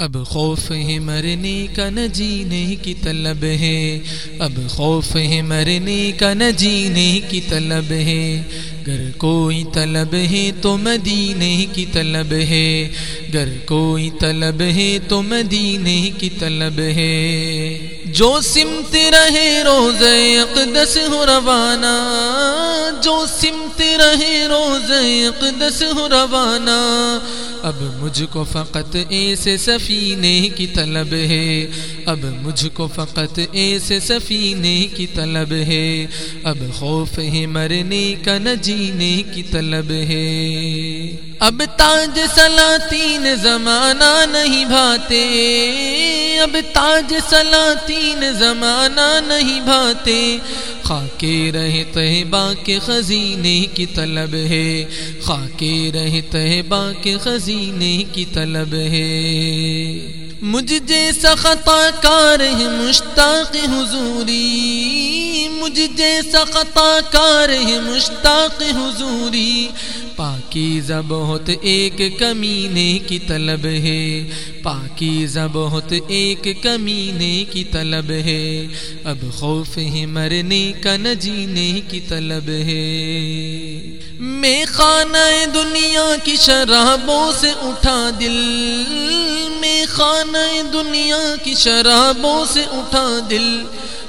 اب خوف ہے مرنے کا نہ جینے کی طلب ہے۔ اب خوف ہے مرنے کا نہ جینے کی طلب ہے۔ گر کوئی طلب ہے تو مدینے کی طلب ہے۔ گر کوئی طلب ہے تو مدینے کی طلب ہے۔ جو سمت رہے روز اقدس ہو روانہ۔ جو سمت رہے روز اقدس ہو روانہ۔ اب مجھ کو فقط ایسے سفینے کی طلب ہے۔ اب مجھ کو فقط ایسے سفینے کی طلب ہے۔ اب خوف ہے مرنے کا نہ جینے کی طلب ہے۔ اب تاج سلاطین زمانہ نہیں بھاتے۔ اب تاج سلاطین زمانہ نہیں بھاتے۔ خاکے رہے تہبا کے خزینے کی طلب ہے۔ خاکے رہے ہے کے خزینے کی طلب ہے۔ مجھ جیسا خطا کار ہے مشتاق حضوری۔ مجھ جیسا خطا کار ہے مشتاق حضوری۔ پاکیزہ بہت ایک کمینے کی طلب ہے۔ پاکیزہ بہت ایک کمینے کی طلب ہے۔ اب خوف ہے مرنے کا نہ جینے کی طلب ہے۔ میں خانہ دنیا کی شرابوں سے اٹھا دل۔ میں خانہ دنیا کی شرابوں سے اٹھا دل۔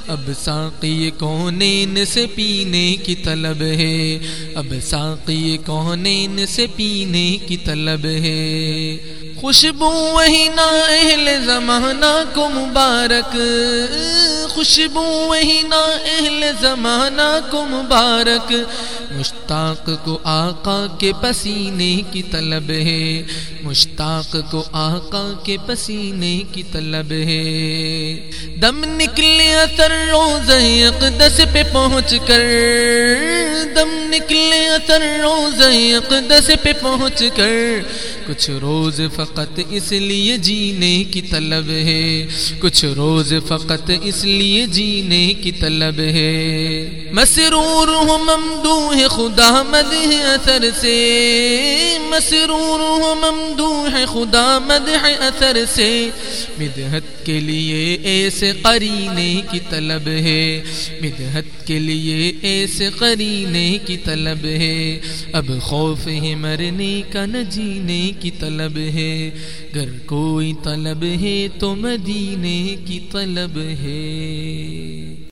اب ساقی کونین سے پینے کی طلب ہے۔ اب ساقی کونین سے پینے کی طلب ہے۔ خوشبو وہی نا اہل زمانہ کو مبارک۔ خوشبو وہی نا اہل زمانہ کو مبارک۔ مشتاق کو آقا کے پسینے کی طلب ہے۔ مشتاق کو آقا کے پسینے کی طلب ہے۔ دم نکلے اثر روز اقدس پہ پہنچ کر۔ دم نکلے اثر روز اقدس پہ پہنچ کر۔ کچھ روز فقط اس لیے جینے کی طلب ہے، کچھ روز فقط اس لیے جینے کی طلب ہے۔ مسرور ہوں ممدوح خدا مد ہے اثر سے۔ مسرور ہوں ممدو ہے خدا مد ہے اثر سے۔ مدحت کے لیے ایسے قرینے کی طلب ہے۔ مدحت کے لیے ایسے قرینے کی طلب ہے۔ اب خوف ہے مرنے کا نہ جینے کی طلب ہے۔ گر کوئی طلب ہے تو مدینے کی طلب ہے۔